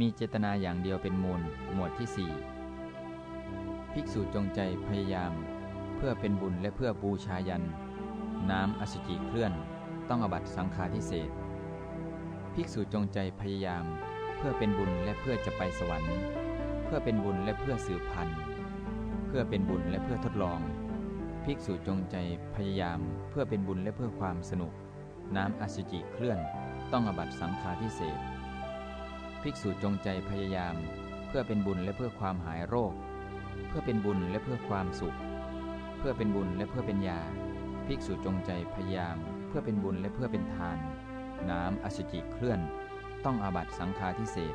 มีเจตนาอย่างเดียวเป็นมูล หมวดที่สี่ภิกษุจงใจพยายาม เพื่อเป็นบุญและเพื่อบูชายัน น้ำอสุจิเคลื่อน ต้องอบัตสังฆาทิเศษภิกษุจงใจพยายาม เพื่อเป็นบุญและเพื่อจะไปสวรรค์ เพื่อเป็นบุญและเพื่อสืบพันธุ์ เพื่อเป็นบุญและเพื่อทดลอง ภิกษุจงใจพยายาม เพื่อเป็นบุญและเพื่อความสนุก น้ำอสุจิเคลื่อน ต้องอบัตสังฆาทิเศษ ภิกษุจงใจพยายาม เพื่อเป็นบุญและเพื่อความหายโรค เพื่อเป็นบุญและเพื่อความสุข เพื่อเป็นบุญและเพื่อเป็นยา ภิกษุจงใจพยายาม เพื่อเป็นบุญและเพื่อเป็นทาน น้ำอสุจิเคลื่อน ต้องอาบัตสังฆาทิเศษ